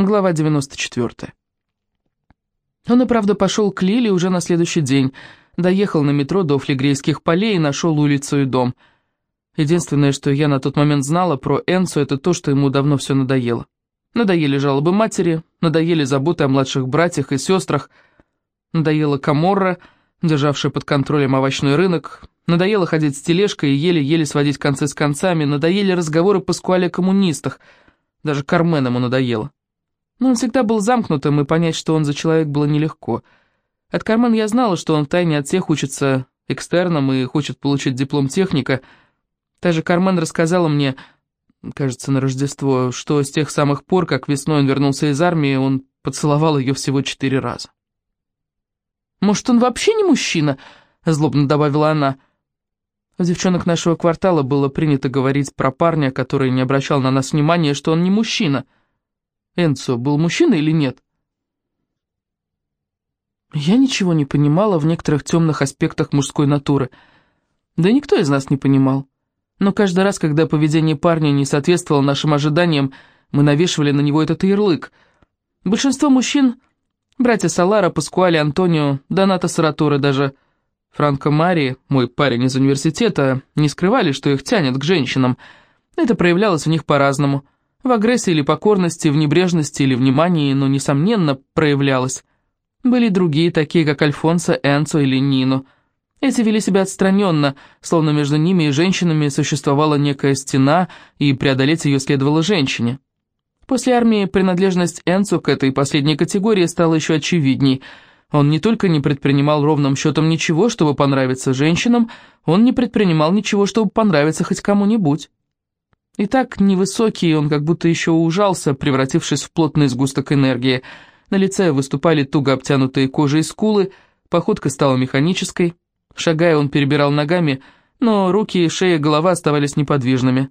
Глава 94. Он и правда пошел к Лиле уже на следующий день. Доехал на метро до Флегрейских полей и нашел улицу и дом. Единственное, что я на тот момент знала про Энсу, это то, что ему давно все надоело. Надоели жалобы матери, надоели заботы о младших братьях и сестрах, надоела Каморра, державшая под контролем овощной рынок, надоело ходить с тележкой и еле-еле сводить концы с концами, надоели разговоры Паскуале о коммунистах, даже Кармен ему надоело. Но он всегда был замкнутым, и понять, что он за человек, было нелегко. От Кармен я знала, что он тайне от всех учится экстерном и хочет получить диплом техника. Та же Кармен рассказала мне, кажется, на Рождество, что с тех самых пор, как весной он вернулся из армии, он поцеловал ее всего четыре раза. «Может, он вообще не мужчина?» — злобно добавила она. У девчонок нашего квартала было принято говорить про парня, который не обращал на нас внимания, что он не мужчина — Энцо был мужчина или нет? Я ничего не понимала в некоторых темных аспектах мужской натуры. Да никто из нас не понимал. Но каждый раз, когда поведение парня не соответствовало нашим ожиданиям, мы навешивали на него этот ярлык. Большинство мужчин, братья Салара, Паскуали, Антонио, Доната Саратора, даже Франко Мари, мой парень из университета, не скрывали, что их тянет к женщинам. Это проявлялось у них по-разному – в агрессии или покорности, в небрежности или внимании, но, несомненно, проявлялась. Были другие, такие как Альфонсо, Энцо или Нино. Эти вели себя отстраненно, словно между ними и женщинами существовала некая стена, и преодолеть ее следовало женщине. После армии принадлежность Энцо к этой последней категории стала еще очевидней. Он не только не предпринимал ровным счетом ничего, чтобы понравиться женщинам, он не предпринимал ничего, чтобы понравиться хоть кому-нибудь. И так невысокий, он как будто еще ужался, превратившись в плотный сгусток энергии. На лице выступали туго обтянутые кожей скулы, походка стала механической. Шагая, он перебирал ногами, но руки, шея, голова оставались неподвижными.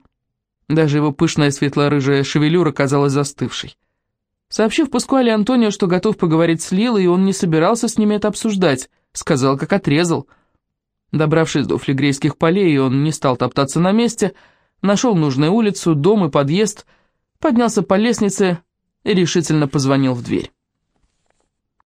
Даже его пышная светло-рыжая шевелюра казалась застывшей. Сообщив Паскуале Антонио, что готов поговорить с Лилой, он не собирался с ними это обсуждать, сказал, как отрезал. Добравшись до флегрейских полей, он не стал топтаться на месте, — Нашел нужную улицу, дом и подъезд, поднялся по лестнице и решительно позвонил в дверь.